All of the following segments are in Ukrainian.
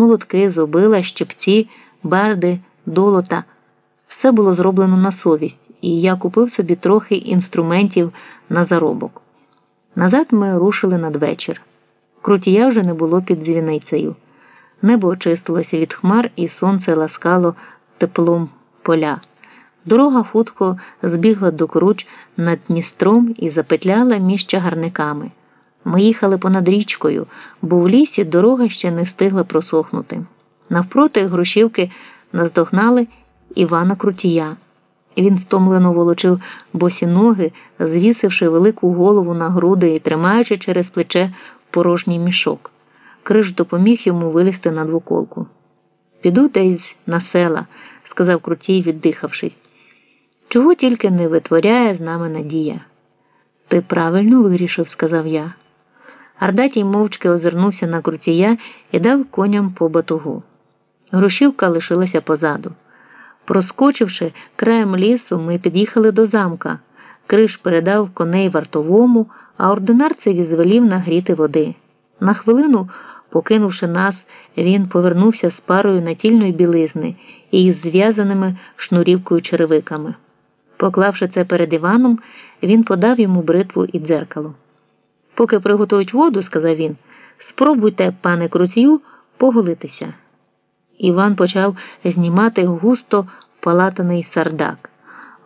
молотки, зубила, щепці, барди, долота. Все було зроблено на совість, і я купив собі трохи інструментів на заробок. Назад ми рушили надвечір. Крутія вже не було під дзвіницею. Небо очистилося від хмар, і сонце ласкало теплом поля. Дорога хутко збігла до круч над Дністром і запетляла між чагарниками. Ми їхали понад річкою, бо в лісі дорога ще не встигла просохнути. Навпроти грушівки наздогнали Івана Крутія. Він стомлено волочив босі ноги, звісивши велику голову на груди і тримаючи через плече порожній мішок. Криш допоміг йому вилізти на двоколку. Піду десь на села, сказав Крутій, віддихавшись. Чого тільки не витворяє з нами надія. Ти правильно вирішив, сказав я. Ардатій мовчки озирнувся на крутія і дав коням по батугу. Грушівка лишилася позаду. Проскочивши краєм лісу, ми під'їхали до замка. Криш передав коней вартовому, а ординарцеві звелів нагріти води. На хвилину, покинувши нас, він повернувся з парою натільної білизни і із зв'язаними шнурівкою черевиками. Поклавши це перед Іваном, він подав йому бритву і дзеркало. Поки приготують воду, сказав він, спробуйте, пане Круцію, поголитися. Іван почав знімати густо палатаний сардак.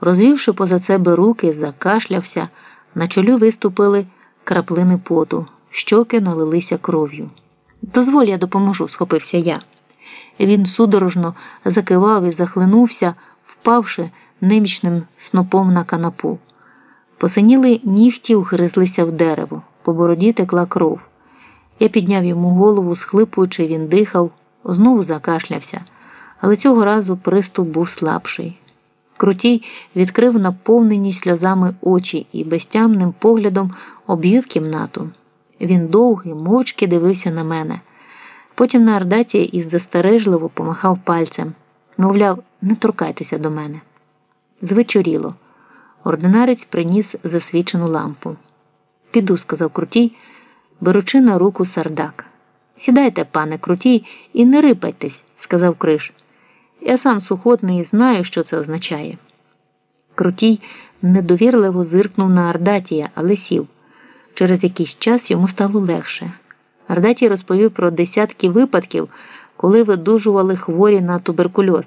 Розвівши поза себе руки, закашлявся, на чолю виступили краплини поту, щоки налилися кров'ю. Дозволь, я допоможу, схопився я. Він судорожно закивав і захлинувся, впавши немічним снопом на канапу. Посиніли нігті вгризлися в дерево, по бороді текла кров. Я підняв йому голову, схлипуючи, він дихав, знову закашлявся, але цього разу приступ був слабший. Крутій відкрив наповнені сльозами очі і безтямним поглядом обвів кімнату. Він довгий, мовчки дивився на мене. Потім на Ардаті і застережливо помахав пальцем, мовляв, не торкайтеся до мене. Звечоріло. Ординарець приніс засвічену лампу. Піду, сказав Крутій, беручи на руку сардак. Сідайте, пане Крутій, і не рипайтесь, сказав Криш. Я сам сухотний і знаю, що це означає. Крутій недовірливо зиркнув на Ардатія, але сів. Через якийсь час йому стало легше. Ардатій розповів про десятки випадків, коли видужували хворі на туберкульоз.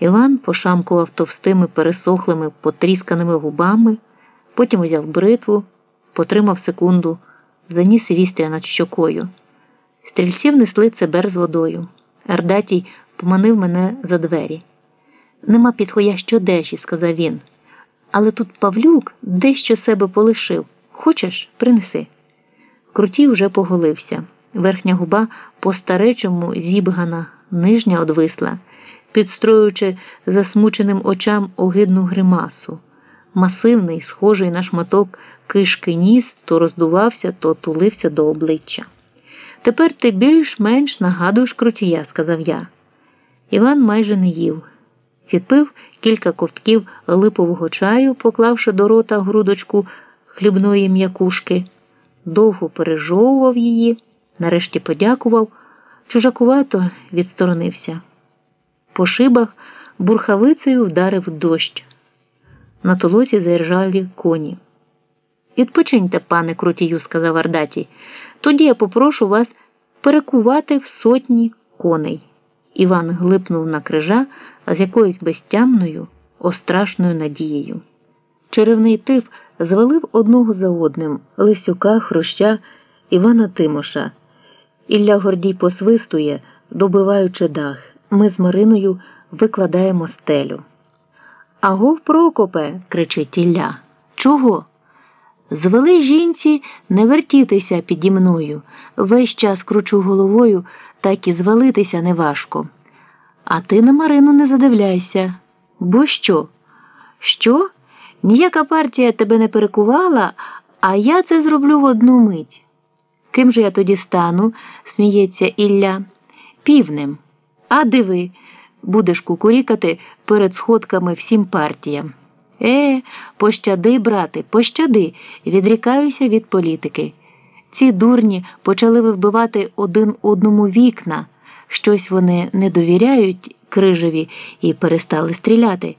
Іван пошамкував товстими, пересохлими, потрісканими губами, потім узяв бритву, потримав секунду, заніс вістря над щокою. Стрільців несли цебер з водою. Ардатій поманив мене за двері. Нема підходящої одежі, сказав він. Але тут Павлюк дещо себе полишив. Хочеш, принеси. Крутій вже поголився. Верхня губа по старечому зібгана, нижня одвисла підстроюючи засмученим очам огидну гримасу. Масивний, схожий на шматок кишки ніс, то роздувався, то тулився до обличчя. Тепер ти більш-менш нагадуєш крутія, сказав я. Іван майже не їв. Відпив кілька ковтків липового чаю, поклавши до рота грудочку хлібної м'якушки, довго пережовував її, нарешті подякував, чужакувато відсторонився. По шибах бурхавицею вдарив дощ. На толоці заіржали коні. Відпочиньте, пане крутію, сказав Ардатій. Тоді я попрошу вас перекувати в сотні коней. Іван глипнув на крижа з якоюсь безтямною, острашною надією. Черевний тип звалив одного за одним Лисюка, Хруща, Івана Тимоша. Ілля Гордій посвистує, добиваючи дах ми з Мариною викладаємо стелю. Агов, Прокопе, кричить Ілля. Чого? Звели жінці не вертітися піді мною. Весь час кручу головою, так і звалитися неважко. А ти на Марину не задивляйся. Бо що? Що? Ніяка партія тебе не перекувала, а я це зроблю в одну мить. Ким же я тоді стану? сміється Ілля. Півнем. А диви, будеш кукурікати перед сходками всім партіям. Е, пощади, брате, пощади, відрікаюся від політики. Ці дурні почали вибивати один одному вікна, щось вони не довіряють крижеві і перестали стріляти.